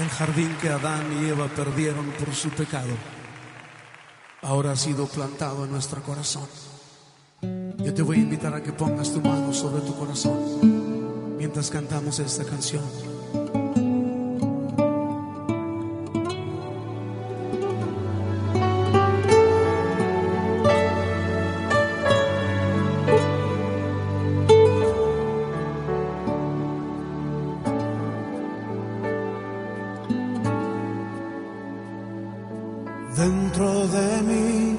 El jardín que Adán y Eva perdieron por su pecado ahora ha sido plantado en nuestro corazón. Yo te voy a invitar a que pongas tu mano sobre tu corazón mientras cantamos esta canción. Dentro de mí,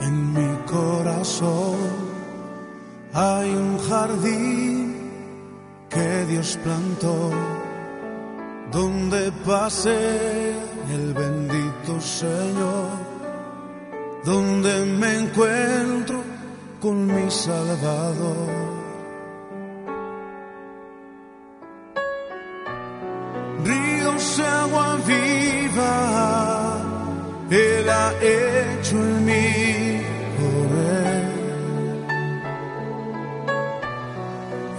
en mi corazón, hay un jardín que Dios plantó, donde pase el bendito Señor, donde me encuentro con mi Salvador. ríos de agua viva, Él ha hecho en mí correr.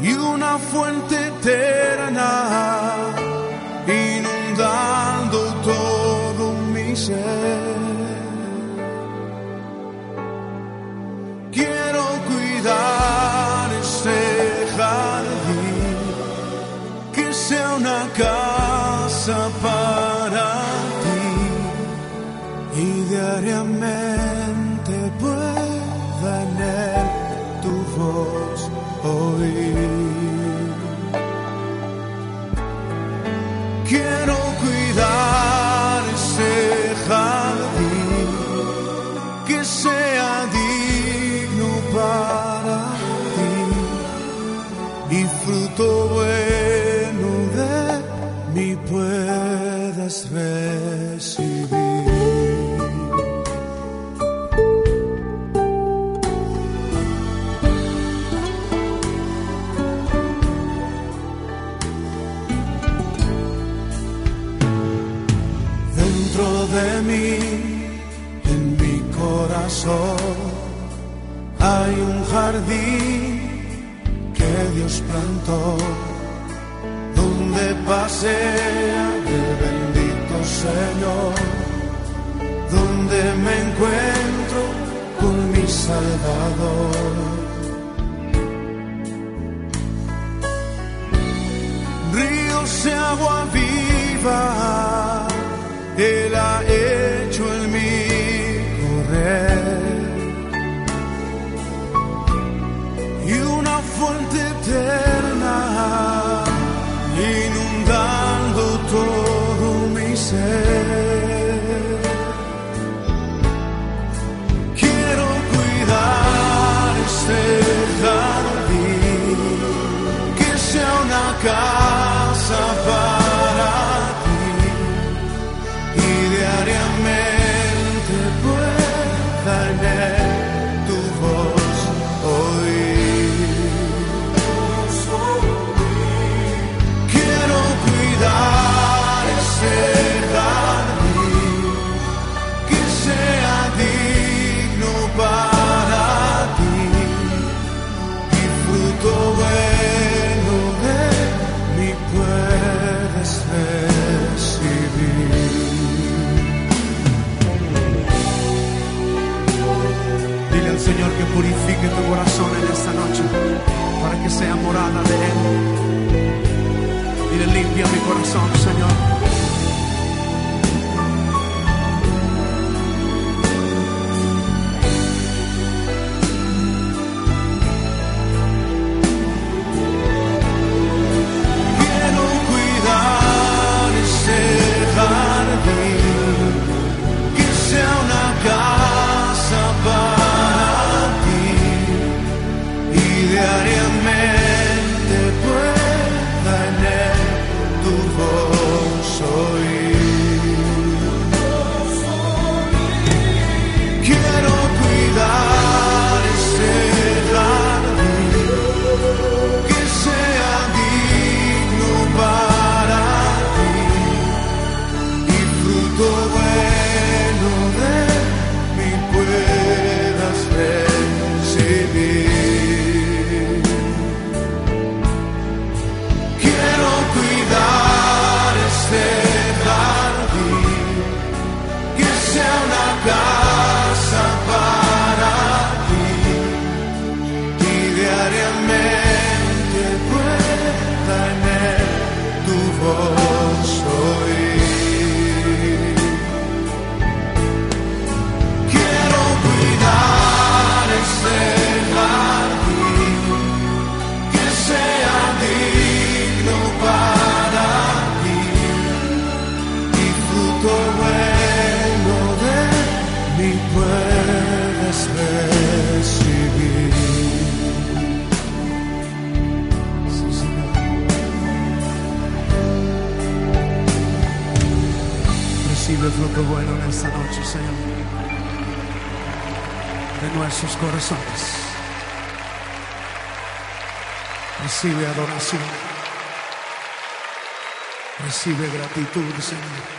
Y una fuente eterna, inundando todo mi ser. Y diariamente pueda en él tu voz oír. Quiero Dentro de mí, en mi corazón, hay un jardín que Dios plantó donde pasea el bendito Señor, donde me encuentro con mi Salvador. Ríos de agua fuente eterna inundando todo mi ser. Dile al Señor que purifique tu corazón en esta noche para que sea morada de Él. Dile limpia mi corazón, Señor. Recibe fruto bueno en esta noche, Señor, de nuestros corazones. Recibe adoración. Recibe gratitud, Señor.